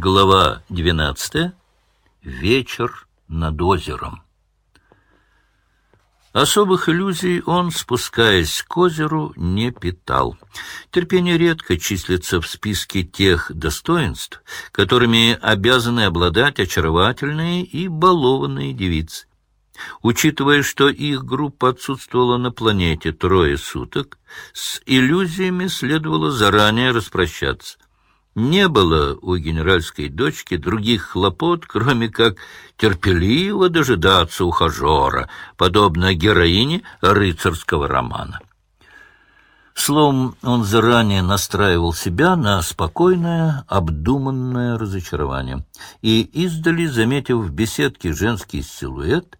Глава двенадцатая. Вечер над озером. Особых иллюзий он, спускаясь к озеру, не питал. Терпение редко числится в списке тех достоинств, которыми обязаны обладать очаровательные и балованные девицы. Учитывая, что их группа отсутствовала на планете трое суток, с иллюзиями следовало заранее распрощаться. Не было у генеральской дочки других хлопот, кроме как терпеливо дожидаться ухажера, подобно героине рыцарского романа. Словом, он заранее настраивал себя на спокойное, обдуманное разочарование. И издали, заметив в беседке женский силуэт,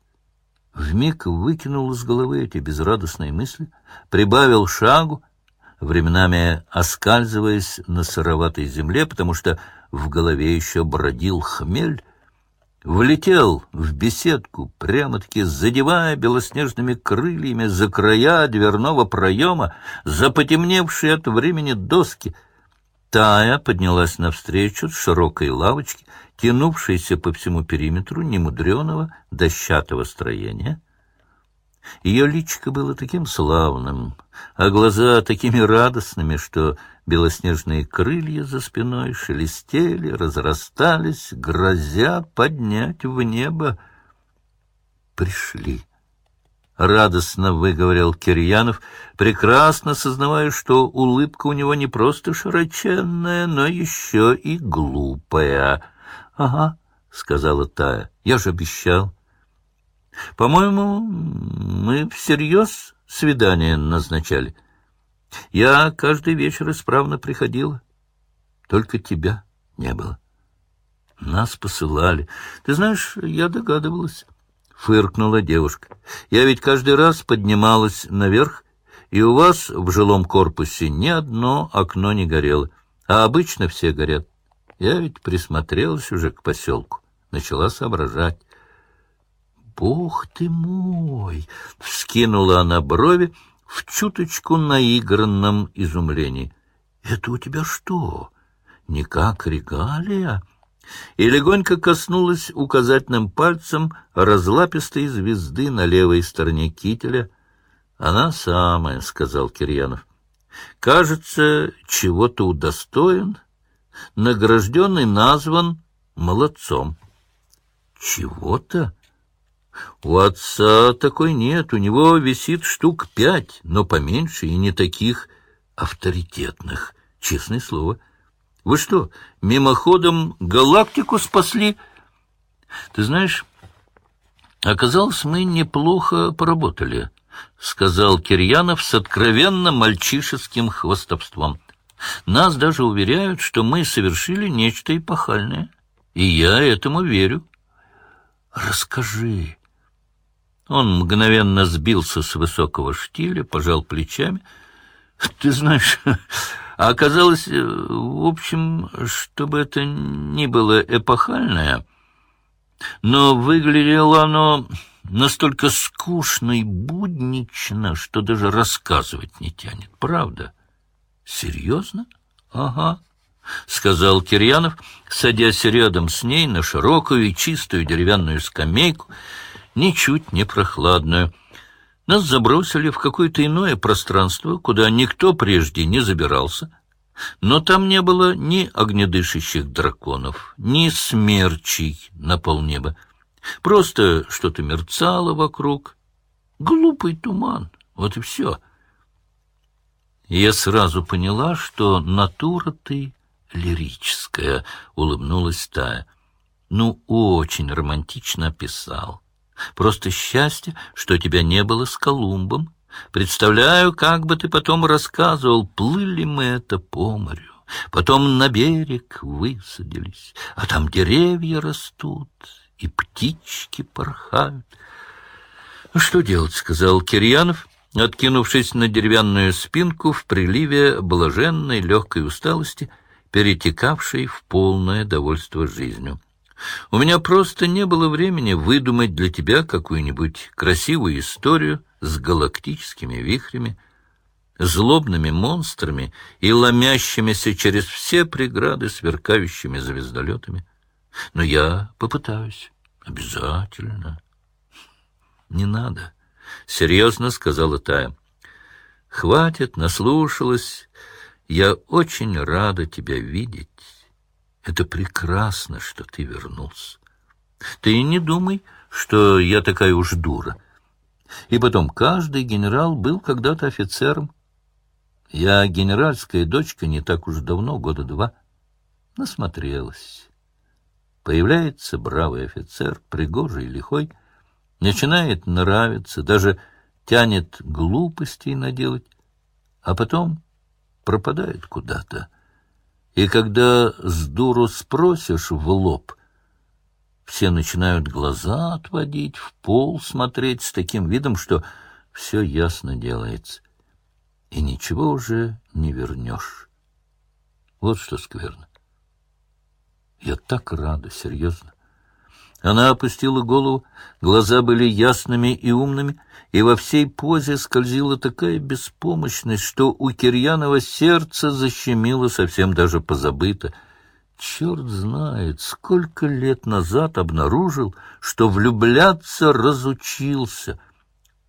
вмиг выкинул из головы эти безрадостные мысли, прибавил шагу, временами оскальзываясь на сыроватой земле, потому что в голове еще бродил хмель, влетел в беседку, прямо-таки задевая белоснежными крыльями за края дверного проема, за потемневшие от времени доски. Тая поднялась навстречу с широкой лавочки, тянувшейся по всему периметру немудреного дощатого строения — ее личико было таким славным, а глаза такими радостными, что белоснежные крылья за спиной шелестели, разрастались, грозя поднять в небо. «Пришли!» — радостно выговорил Кирьянов, прекрасно сознавая, что улыбка у него не просто широченная, но еще и глупая. «Ага», — сказала Тая, — «я же обещал». По-моему, мы всерьез свидание назначали. Я каждый вечер исправно приходила. Только тебя не было. Нас посылали. Ты знаешь, я догадывалась. Фыркнула девушка. Я ведь каждый раз поднималась наверх, и у вас в жилом корпусе ни одно окно не горело. А обычно все горят. Я ведь присмотрелась уже к поселку. Начала соображать. «Бог ты мой!» — вскинула она брови в чуточку наигранном изумлении. «Это у тебя что, не как регалия?» И легонько коснулась указательным пальцем разлапистой звезды на левой стороне кителя. «Она самая», — сказал Кирьянов. «Кажется, чего-то удостоен, награжденный назван молодцом». «Чего-то?» У отца такой нет, у него висит штук пять, но поменьше и не таких авторитетных, честное слово. Вы что, мимоходом галактику спасли? Ты знаешь, оказалось, мы неплохо поработали, — сказал Кирьянов с откровенно мальчишеским хвостовством. Нас даже уверяют, что мы совершили нечто эпохальное, и я этому верю. Расскажи, он мгновенно сбился с высокого штиля, пожал плечами. Ты знаешь, а оказалось, в общем, чтобы это ни было эпохальное, но выглядело оно настолько скучно и буднично, что даже рассказывать не тянет. Правда? Серьезно? Ага. — сказал Кирьянов, садясь рядом с ней на широкую и чистую деревянную скамейку, ничуть не прохладную. Нас забросили в какое-то иное пространство, куда никто прежде не забирался, но там не было ни огнедышащих драконов, ни смерчей на полнеба. Просто что-то мерцало вокруг. Глупый туман, вот и все. Я сразу поняла, что натура ты лирическая, — улыбнулась Тая. Ну, очень романтично описал. Просто счастье, что тебя не было с Колумбом. Представляю, как бы ты потом рассказывал, плыли мы это по морю, потом на берег высадились, а там деревья растут и птички порхают. «Ну, что делать?» — сказал Кирьянов, откинувшись на деревянную спинку в приливе блаженной легкой усталости, перетекавшей в полное довольство жизнью. У меня просто не было времени выдумать для тебя какую-нибудь красивую историю с галактическими вихрями. злобными монстрами и ломящимися через все преграды сверкающими звездолетами. Но я попытаюсь. Обязательно. Не надо, — серьезно сказала Тая. Хватит, наслушалась. Я очень рада тебя видеть. Это прекрасно, что ты вернулся. Ты не думай, что я такая уж дура. И потом, каждый генерал был когда-то офицером. Я генеральская дочка не так уж давно, года два. Насмотрелась. Появляется бравый офицер, пригожий лихой, начинает нравиться, даже тянет глупостей наделать, а потом пропадает куда-то. И когда с дуру спросишь в лоб, все начинают глаза отводить, в пол смотреть с таким видом, что все ясно делается. И ничего уже не вернешь. Вот что скверно. Я так рада, серьезно. Она опустила голову, глаза были ясными и умными, и во всей позе скользила такая беспомощность, что у Кирьянова сердце защемило совсем даже позабыто — Черт знает, сколько лет назад обнаружил, что влюбляться разучился,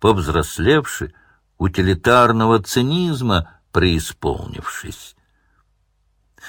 повзрослевший, утилитарного цинизма преисполнившись.